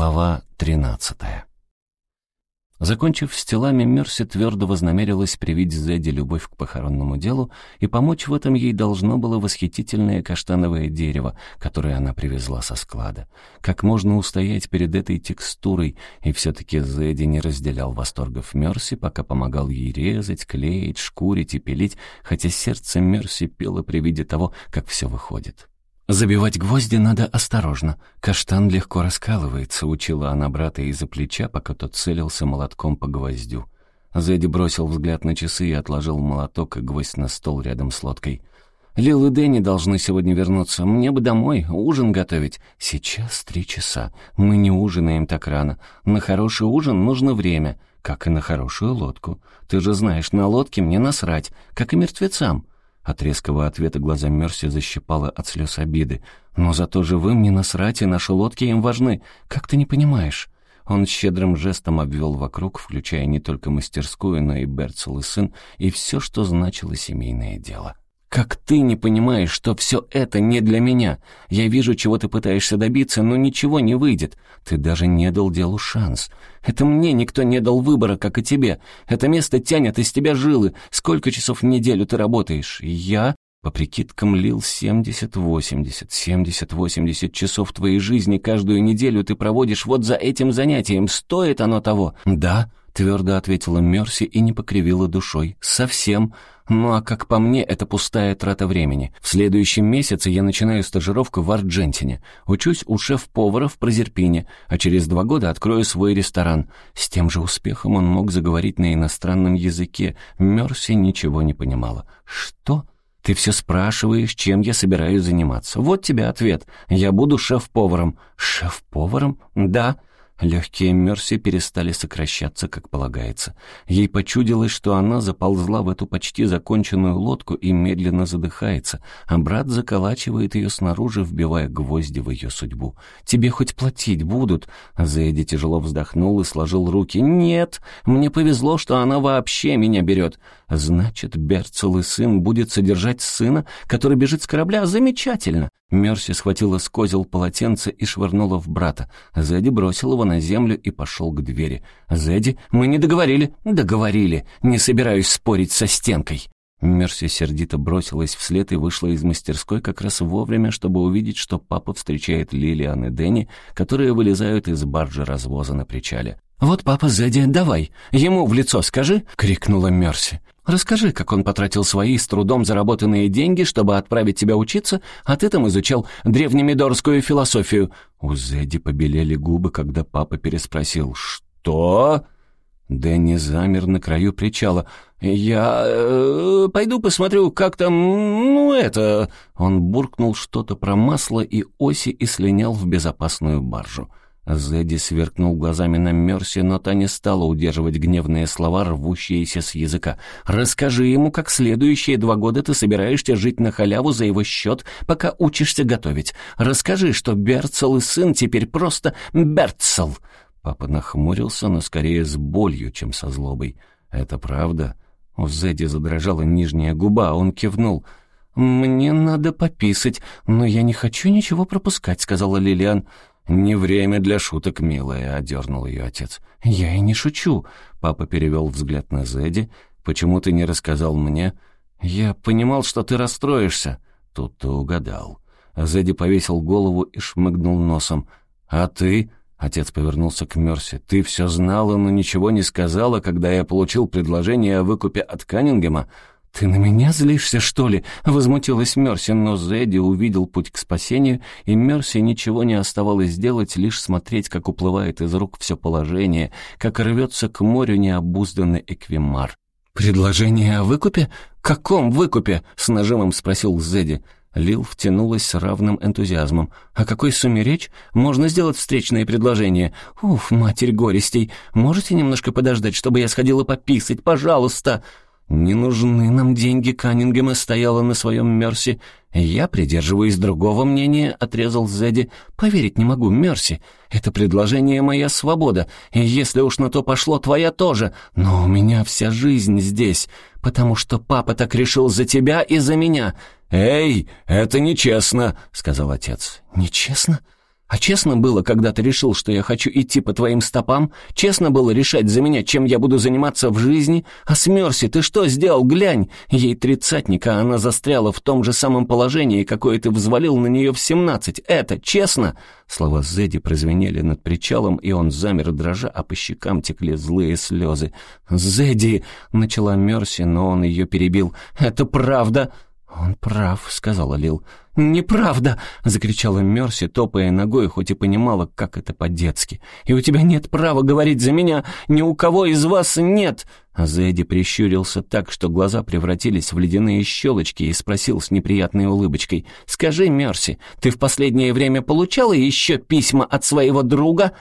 Глава тринадцатая. Закончив с телами, Мерси твердо вознамерилась привить Зедди любовь к похоронному делу, и помочь в этом ей должно было восхитительное каштановое дерево, которое она привезла со склада. Как можно устоять перед этой текстурой, и все-таки Зедди не разделял восторгов Мерси, пока помогал ей резать, клеить, шкурить и пилить, хотя сердце Мерси пело при виде того, как все выходит. «Забивать гвозди надо осторожно. Каштан легко раскалывается», — учила она брата из-за плеча, пока тот целился молотком по гвоздю. Зэдди бросил взгляд на часы и отложил молоток и гвоздь на стол рядом с лодкой. «Лил и Дэнни должны сегодня вернуться. Мне бы домой, ужин готовить. Сейчас три часа. Мы не ужинаем так рано. На хороший ужин нужно время, как и на хорошую лодку. Ты же знаешь, на лодке мне насрать, как и мертвецам». От резкого ответа глаза Мерси защипало от слез обиды. «Но зато живым не насрать, и наши лодки им важны. Как ты не понимаешь?» Он щедрым жестом обвел вокруг, включая не только мастерскую, но и Берцел и сын, и все, что значило семейное дело. «Как ты не понимаешь, что все это не для меня? Я вижу, чего ты пытаешься добиться, но ничего не выйдет. Ты даже не дал делу шанс. Это мне никто не дал выбора, как и тебе. Это место тянет из тебя жилы. Сколько часов в неделю ты работаешь? Я, по прикидкам, лил 70-80, 70-80 часов твоей жизни каждую неделю ты проводишь вот за этим занятием. Стоит оно того?» «Да», — твердо ответила Мерси и не покривила душой. «Совсем. Ну а как по мне, это пустая трата времени. В следующем месяце я начинаю стажировку в Арджентине. Учусь у шеф-повара в Прозерпине, а через два года открою свой ресторан. С тем же успехом он мог заговорить на иностранном языке. Мерси ничего не понимала. «Что?» «Ты все спрашиваешь, чем я собираюсь заниматься. Вот тебе ответ. Я буду шеф-поваром». «Шеф-поваром?» «Да». Легкие Мерси перестали сокращаться, как полагается. Ей почудилось, что она заползла в эту почти законченную лодку и медленно задыхается, а брат заколачивает ее снаружи, вбивая гвозди в ее судьбу. «Тебе хоть платить будут?» Зэдди тяжело вздохнул и сложил руки. «Нет, мне повезло, что она вообще меня берет. Значит, Берцел и сын будет содержать сына, который бежит с корабля? Замечательно!» Мерси схватила с козел полотенце и швырнула в брата. Зэдди бросил его на землю и пошел к двери. «Зэдди, мы не договорили». «Договорили. Не собираюсь спорить со стенкой». Мерси сердито бросилась вслед и вышла из мастерской как раз вовремя, чтобы увидеть, что папа встречает Лилиан и Дэнни, которые вылезают из баржи развоза на причале. «Вот папа Зэдди, давай, ему в лицо скажи!» — крикнула Мерси. «Расскажи, как он потратил свои с трудом заработанные деньги, чтобы отправить тебя учиться, а ты там изучал древнемидорскую философию». У Зэдди побелели губы, когда папа переспросил «Что?» Дэнни замер на краю причала. «Я... Э, пойду посмотрю, как там... ну, это...» Он буркнул что-то про масло и оси и слинял в безопасную баржу. Зэдди сверкнул глазами на Мерси, но та не стала удерживать гневные слова, рвущиеся с языка. «Расскажи ему, как следующие два года ты собираешься жить на халяву за его счет, пока учишься готовить. Расскажи, что Берцел и сын теперь просто Берцел!» Папа нахмурился, но скорее с болью, чем со злобой. «Это правда?» У Зэдди задрожала нижняя губа, он кивнул. «Мне надо пописать, но я не хочу ничего пропускать», — сказала Лилиан. «Не время для шуток, милая», — одернул ее отец. «Я и не шучу», — папа перевел взгляд на Зэдди. «Почему ты не рассказал мне?» «Я понимал, что ты расстроишься». Тут ты угадал. Зэдди повесил голову и шмыгнул носом. «А ты?» — отец повернулся к Мерси. «Ты все знала, но ничего не сказала, когда я получил предложение о выкупе от Каннингема?» «Ты на меня злишься, что ли?» — возмутилась Мерси, но Зэдди увидел путь к спасению, и Мерси ничего не оставалось делать, лишь смотреть, как уплывает из рук все положение, как рвется к морю необузданный эквимар. «Предложение о выкупе? Каком выкупе?» — с нажимом спросил Зэдди. Лил втянулась с равным энтузиазмом. «О какой сумме речь? Можно сделать встречное предложение. Уф, матерь горестей, можете немножко подождать, чтобы я сходила пописать, пожалуйста?» «Не нужны нам деньги Каннингема», — стояла на своем Мерси. «Я придерживаюсь другого мнения», — отрезал Зедди. «Поверить не могу, Мерси. Это предложение моя свобода, и если уж на то пошло, твоя тоже. Но у меня вся жизнь здесь, потому что папа так решил за тебя и за меня». «Эй, это нечестно», — сказал отец. «Нечестно?» А честно было, когда ты решил, что я хочу идти по твоим стопам? Честно было решать за меня, чем я буду заниматься в жизни? А с Мерси ты что сделал? Глянь! Ей тридцатник, а она застряла в том же самом положении, какое ты взвалил на нее в семнадцать. Это честно?» Слова Зедди прозвенели над причалом, и он замер дрожа, а по щекам текли злые слезы. «Зедди!» — начала Мерси, но он ее перебил. «Это правда!» «Он прав», — сказала Лил. «Неправда!» — закричала Мерси, топая ногой, хоть и понимала, как это по-детски. «И у тебя нет права говорить за меня! Ни у кого из вас нет!» А Зэдди прищурился так, что глаза превратились в ледяные щелочки и спросил с неприятной улыбочкой. «Скажи, Мерси, ты в последнее время получала еще письма от своего друга?»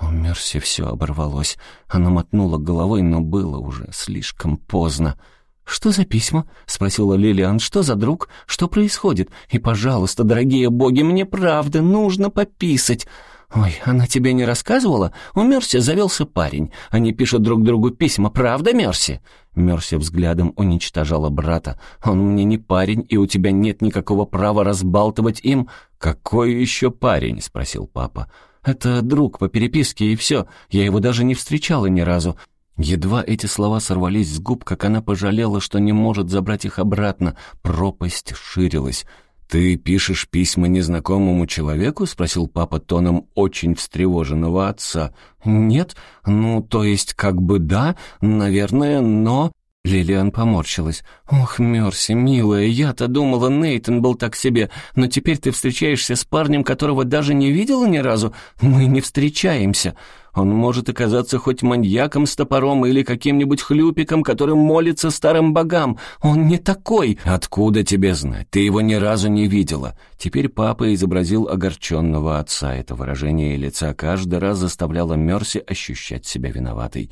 У Мерси все оборвалось. Она мотнула головой, но было уже слишком поздно. «Что за письма?» — спросила Лилиан. «Что за друг? Что происходит? И, пожалуйста, дорогие боги, мне правда нужно пописать». «Ой, она тебе не рассказывала? У Мерси завелся парень. Они пишут друг другу письма, правда, Мерси?» Мерси взглядом уничтожала брата. «Он мне не парень, и у тебя нет никакого права разбалтывать им». «Какой еще парень?» — спросил папа. «Это друг по переписке, и все. Я его даже не встречала ни разу. Едва эти слова сорвались с губ, как она пожалела, что не может забрать их обратно. Пропасть ширилась. «Ты пишешь письма незнакомому человеку?» — спросил папа тоном очень встревоженного отца. «Нет, ну, то есть как бы да, наверное, но...» Лилиан поморщилась. «Ох, Мерси, милая, я-то думала, Нейтан был так себе, но теперь ты встречаешься с парнем, которого даже не видела ни разу? Мы не встречаемся. Он может оказаться хоть маньяком с топором или каким-нибудь хлюпиком, который молится старым богам. Он не такой. Откуда тебе знать? Ты его ни разу не видела. Теперь папа изобразил огорченного отца. Это выражение лица каждый раз заставляло Мерси ощущать себя виноватой.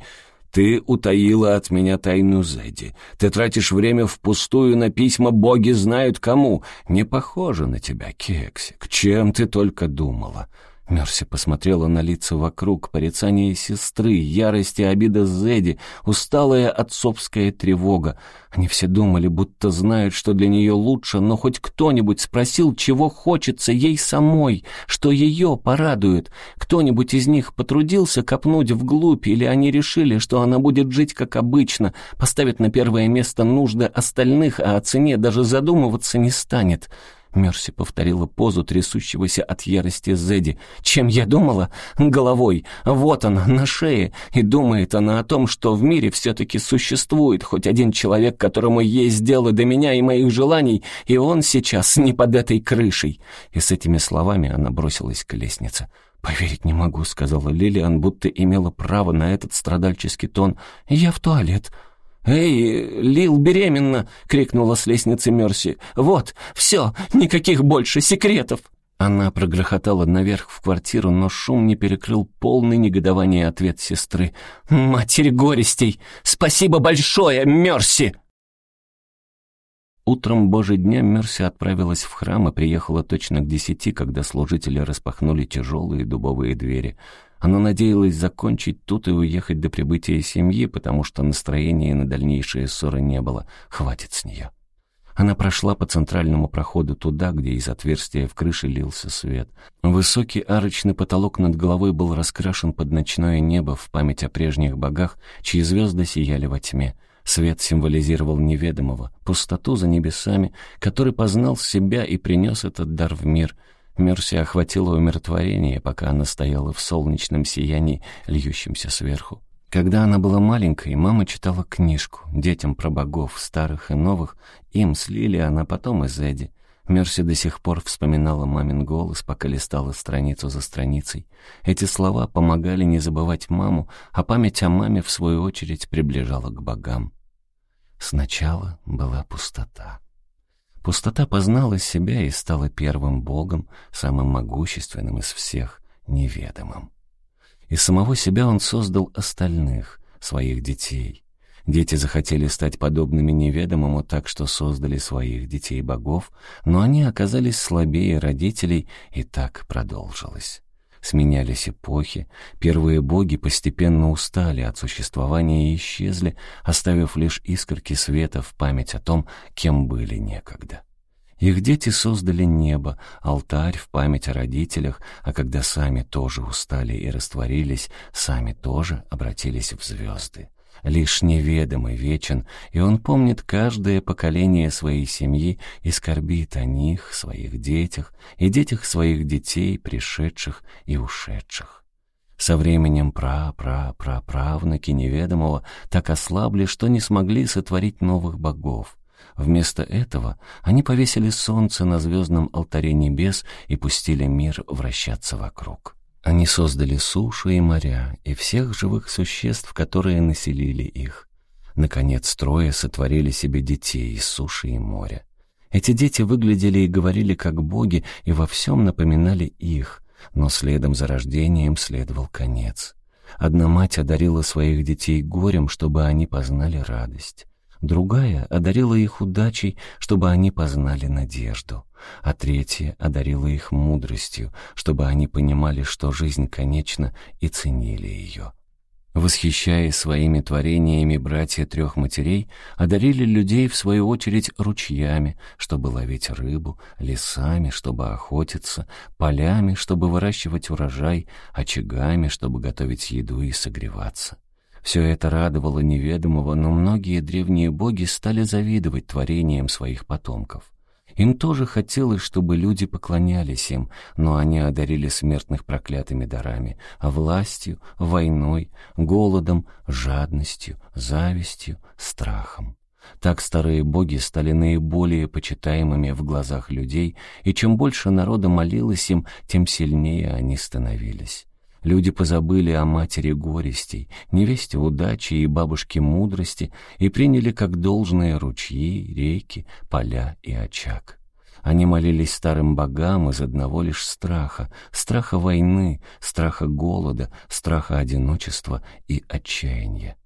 Ты утаила от меня тайну Зедди. Ты тратишь время впустую на письма боги знают кому. Не похоже на тебя, Кексик. Чем ты только думала?» Мерси посмотрела на лица вокруг, порицание сестры, ярость и обида Зеди, усталая отцовская тревога. Они все думали, будто знают, что для нее лучше, но хоть кто-нибудь спросил, чего хочется ей самой, что ее порадует. Кто-нибудь из них потрудился копнуть вглубь, или они решили, что она будет жить как обычно, поставит на первое место нужды остальных, а о цене даже задумываться не станет. Мерси повторила позу трясущегося от ярости Зеди. «Чем я думала? Головой. Вот она, на шее. И думает она о том, что в мире все-таки существует хоть один человек, которому есть дело до меня и моих желаний, и он сейчас не под этой крышей». И с этими словами она бросилась к лестнице. «Поверить не могу», — сказала Лилиан, будто имела право на этот страдальческий тон. «Я в туалет». «Эй, Лил беременна!» — крикнула с лестницы Мерси. «Вот, все, никаких больше секретов!» Она прогрохотала наверх в квартиру, но шум не перекрыл полный негодование ответ сестры. «Матерь горестей! Спасибо большое, Мерси!» Утром Божий дня Мерси отправилась в храм и приехала точно к десяти, когда служители распахнули тяжелые дубовые двери — она надеялась закончить тут и уехать до прибытия семьи, потому что настроения на дальнейшие ссоры не было. Хватит с нее. Она прошла по центральному проходу туда, где из отверстия в крыше лился свет. Высокий арочный потолок над головой был раскрашен под ночное небо в память о прежних богах, чьи звезды сияли во тьме. Свет символизировал неведомого, пустоту за небесами, который познал себя и принес этот дар в мир — Мерси охватило умиротворение, пока она стояла в солнечном сиянии, льющемся сверху. Когда она была маленькой, мама читала книжку детям про богов, старых и новых, им с Лили, потом и Зедди. Мерси до сих пор вспоминала мамин голос, пока листала страницу за страницей. Эти слова помогали не забывать маму, а память о маме, в свою очередь, приближала к богам. Сначала была пустота. Пустота познала себя и стала первым богом, самым могущественным из всех, неведомым. Из самого себя он создал остальных, своих детей. Дети захотели стать подобными неведомому так, что создали своих детей-богов, но они оказались слабее родителей, и так продолжилось. Сменялись эпохи, первые боги постепенно устали от существования и исчезли, оставив лишь искорки света в память о том, кем были некогда. Их дети создали небо, алтарь в память о родителях, а когда сами тоже устали и растворились, сами тоже обратились в звезды. Лишь неведомый вечен, и он помнит каждое поколение своей семьи и скорбит о них, своих детях и детях своих детей, пришедших и ушедших. Со временем пра-пра-пра-правнуки неведомого так ослабли, что не смогли сотворить новых богов. Вместо этого они повесили солнце на звездном алтаре небес и пустили мир вращаться вокруг. Они создали сушу и моря, и всех живых существ, которые населили их. Наконец, трое сотворили себе детей из суши и моря. Эти дети выглядели и говорили как боги, и во всем напоминали их, но следом за рождением следовал конец. Одна мать одарила своих детей горем, чтобы они познали радость. Другая одарила их удачей, чтобы они познали надежду. А третья одарила их мудростью, чтобы они понимали, что жизнь конечна, и ценили ее. Восхищаясь своими творениями, братья трех матерей одарили людей, в свою очередь, ручьями, чтобы ловить рыбу, лесами, чтобы охотиться, полями, чтобы выращивать урожай, очагами, чтобы готовить еду и согреваться. Все это радовало неведомого, но многие древние боги стали завидовать творениям своих потомков. Им тоже хотелось, чтобы люди поклонялись им, но они одарили смертных проклятыми дарами, властью, войной, голодом, жадностью, завистью, страхом. Так старые боги стали наиболее почитаемыми в глазах людей, и чем больше народа молилось им, тем сильнее они становились. Люди позабыли о матери горестей, невесте удачи и бабушке мудрости и приняли как должное ручьи, реки, поля и очаг. Они молились старым богам из одного лишь страха, страха войны, страха голода, страха одиночества и отчаяния.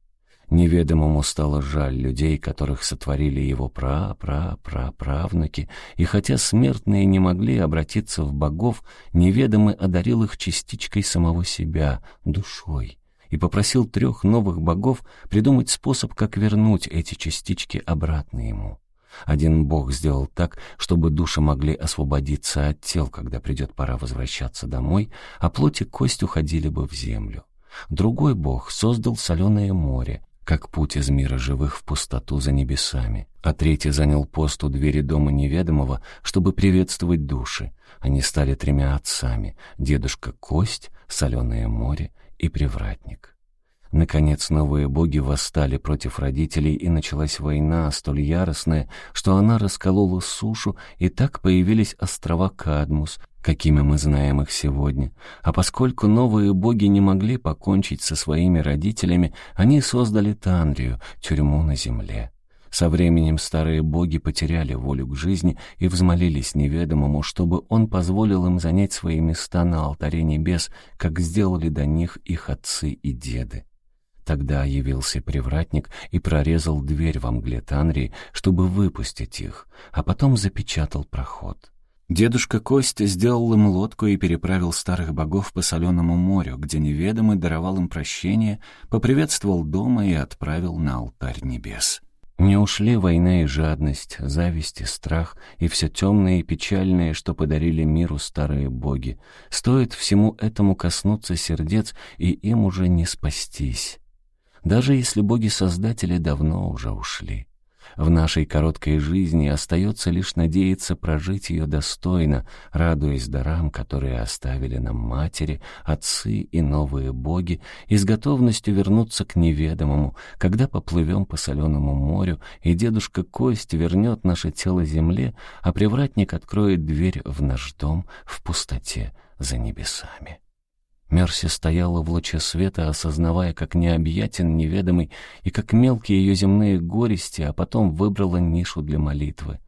Неведомому стало жаль людей, которых сотворили его пра-пра-пра-правнуки, и хотя смертные не могли обратиться в богов, неведомый одарил их частичкой самого себя, душой, и попросил трех новых богов придумать способ, как вернуть эти частички обратно ему. Один бог сделал так, чтобы души могли освободиться от тел, когда придет пора возвращаться домой, а плоть и кость уходили бы в землю. Другой бог создал соленое море, как путь из мира живых в пустоту за небесами. А третий занял пост у двери дома неведомого, чтобы приветствовать души. Они стали тремя отцами — дедушка Кость, Соленое море и Привратник. Наконец новые боги восстали против родителей, и началась война, столь яростная, что она расколола сушу, и так появились острова Кадмус, какими мы знаем их сегодня. А поскольку новые боги не могли покончить со своими родителями, они создали Танрию, тюрьму на земле. Со временем старые боги потеряли волю к жизни и взмолились неведомому, чтобы он позволил им занять свои места на алтаре небес, как сделали до них их отцы и деды. Тогда явился привратник и прорезал дверь во мгле Танрии, чтобы выпустить их, а потом запечатал проход. Дедушка Костя сделал им лодку и переправил старых богов по соленому морю, где неведомый даровал им прощение, поприветствовал дома и отправил на алтарь небес. Не ушли война и жадность, зависть и страх, и все темное и печальное, что подарили миру старые боги. Стоит всему этому коснуться сердец, и им уже не спастись. Даже если боги-создатели давно уже ушли. В нашей короткой жизни остается лишь надеяться прожить ее достойно, радуясь дарам, которые оставили нам матери, отцы и новые боги, и с готовностью вернуться к неведомому, когда поплывем по соленому морю, и дедушка Кость вернет наше тело земле, а привратник откроет дверь в наш дом в пустоте за небесами. Мерси стояла в луче света, осознавая, как необъятен неведомый и как мелкие ее земные горести, а потом выбрала нишу для молитвы.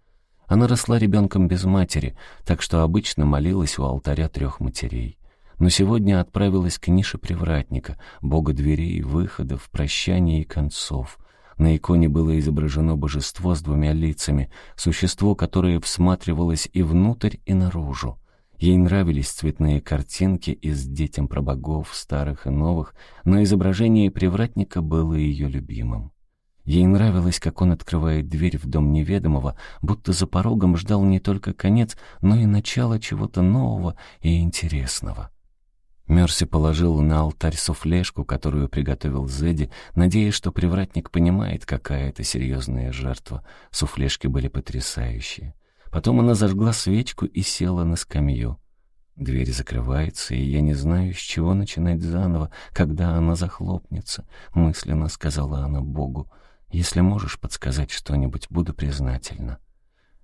Она росла ребенком без матери, так что обычно молилась у алтаря трех матерей. Но сегодня отправилась к нише привратника, бога дверей, выходов, прощания и концов. На иконе было изображено божество с двумя лицами, существо, которое всматривалось и внутрь, и наружу. Ей нравились цветные картинки из детям прабогов, старых и новых, но изображение привратника было ее любимым. Ей нравилось, как он открывает дверь в дом неведомого, будто за порогом ждал не только конец, но и начало чего-то нового и интересного. Мерси положил на алтарь суфлешку, которую приготовил Зедди, надеясь, что привратник понимает, какая это серьезная жертва. Суфлешки были потрясающие. Потом она зажгла свечку и села на скамью. Дверь закрывается, и я не знаю, с чего начинать заново, когда она захлопнется, мысленно сказала она Богу. Если можешь подсказать что-нибудь, буду признательна.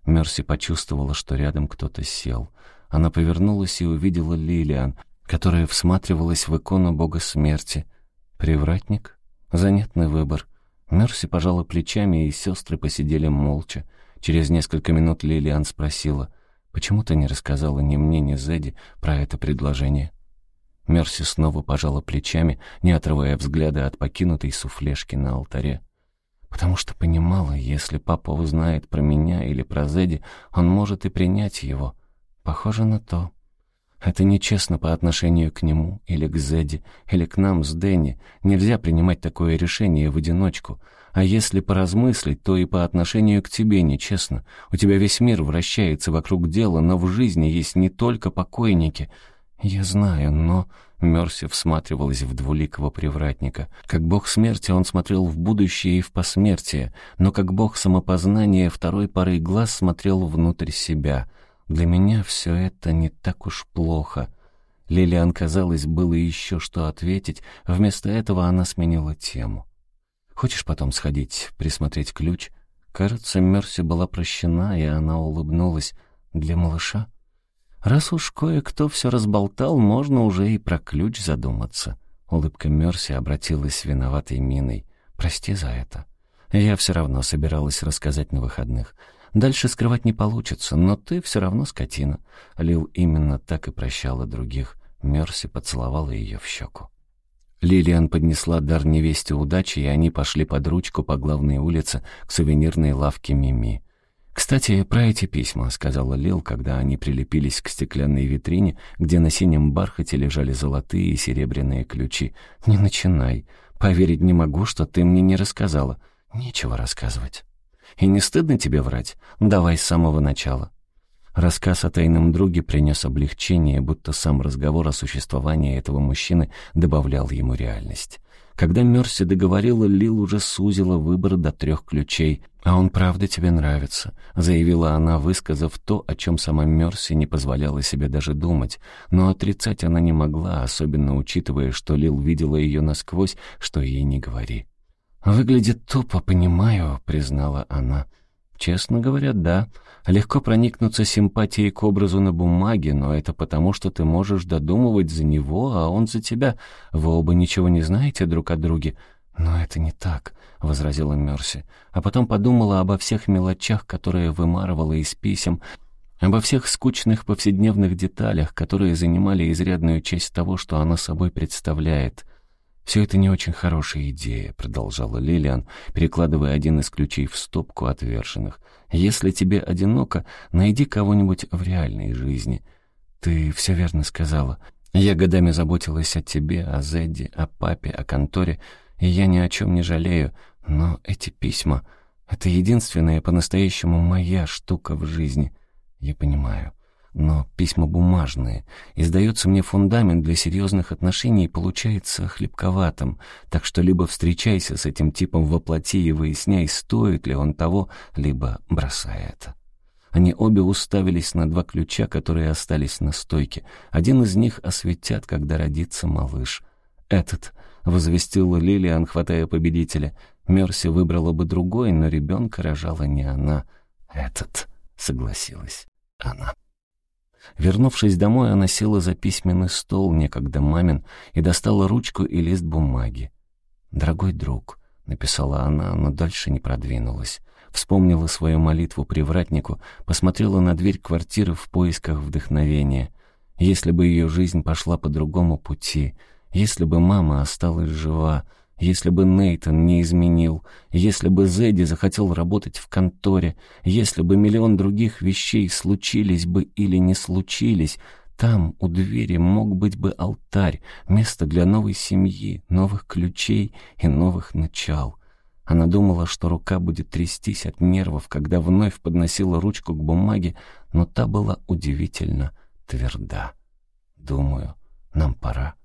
Мерси почувствовала, что рядом кто-то сел. Она повернулась и увидела Лилиан, которая всматривалась в икону бога смерти. Привратник? Занятный выбор. Мерси пожала плечами, и сестры посидели молча. Через несколько минут Лилиан спросила, «Почему ты не рассказала ни мне, ни Зедди про это предложение?» Мерси снова пожала плечами, не отрывая взгляда от покинутой суфлешки на алтаре. «Потому что понимала, если папа узнает про меня или про Зедди, он может и принять его. Похоже на то». Это нечестно по отношению к нему, или к Зедди, или к нам с Дэнни. Нельзя принимать такое решение в одиночку. А если поразмыслить, то и по отношению к тебе нечестно. У тебя весь мир вращается вокруг дела, но в жизни есть не только покойники. Я знаю, но... Мерси всматривалась в двуликого привратника. Как бог смерти он смотрел в будущее и в посмертие, но как бог самопознания второй поры глаз смотрел внутрь себя — для меня все это не так уж плохо. Лилиан, казалось, было еще что ответить, вместо этого она сменила тему. «Хочешь потом сходить, присмотреть ключ?» Кажется, Мерси была прощена, и она улыбнулась. «Для малыша?» «Раз уж кое-кто все разболтал, можно уже и про ключ задуматься». Улыбка Мерси обратилась виноватой миной. «Прости за это. Я все равно собиралась рассказать на выходных. Дальше скрывать не получится, но ты все равно скотина». Лил именно так и прощала других. Мерси поцеловала ее в щеку. Лилиан поднесла дар невесте удачи, и они пошли под ручку по главной улице к сувенирной лавке Мими. «Кстати, про эти письма», — сказала Лил, когда они прилепились к стеклянной витрине, где на синем бархате лежали золотые и серебряные ключи. «Не начинай. Поверить не могу, что ты мне не рассказала. Нечего рассказывать». И не стыдно тебе врать? Давай с самого начала». Рассказ о тайном друге принес облегчение, будто сам разговор о существовании этого мужчины добавлял ему реальность. Когда Мерси договорила, Лил уже сузила выбор до трех ключей. «А он правда тебе нравится», — заявила она, высказав то, о чем сама Мерси не позволяла себе даже думать. Но отрицать она не могла, особенно учитывая, что Лил видела ее насквозь, что ей не говори. «Выглядит тупо, понимаю», — признала она. «Честно говоря, да. Легко проникнуться симпатией к образу на бумаге, но это потому, что ты можешь додумывать за него, а он за тебя. Вы оба ничего не знаете друг о друге». «Но это не так», — возразила Мерси, а потом подумала обо всех мелочах, которые вымарывала из писем, обо всех скучных повседневных деталях, которые занимали изрядную часть того, что она собой представляет. «Все это не очень хорошая идея», — продолжала Лилиан, перекладывая один из ключей в стопку отверженных. «Если тебе одиноко, найди кого-нибудь в реальной жизни». «Ты все верно сказала. Я годами заботилась о тебе, о Зедди, о папе, о конторе, и я ни о чем не жалею. Но эти письма — это единственная по-настоящему моя штука в жизни. Я понимаю но письма бумажные. И, сдается мне, фундамент для серьезных отношений получается хлебковатым, так что либо встречайся с этим типом воплоти и выясняй, стоит ли он того, либо бросай это. Они обе уставились на два ключа, которые остались на стойке. Один из них осветят, когда родится малыш. «Этот», — возвестила Лилиан, хватая победителя. Мерси выбрала бы другой, но ребенка рожала не она. «Этот», — согласилась она. Вернувшись домой, она села за письменный стол, некогда мамин, и достала ручку и лист бумаги. «Дорогой друг», — написала она, но дальше не продвинулась. Вспомнила свою молитву привратнику, посмотрела на дверь квартиры в поисках вдохновения. Если бы ее жизнь пошла по другому пути, если бы мама осталась жива, если бы Нейтон не изменил, если бы Зедди захотел работать в конторе, если бы миллион других вещей случились бы или не случились, там, у двери, мог быть бы алтарь, место для новой семьи, новых ключей и новых начал. Она думала, что рука будет трястись от нервов, когда вновь подносила ручку к бумаге, но та была удивительно тверда. «Думаю, нам пора».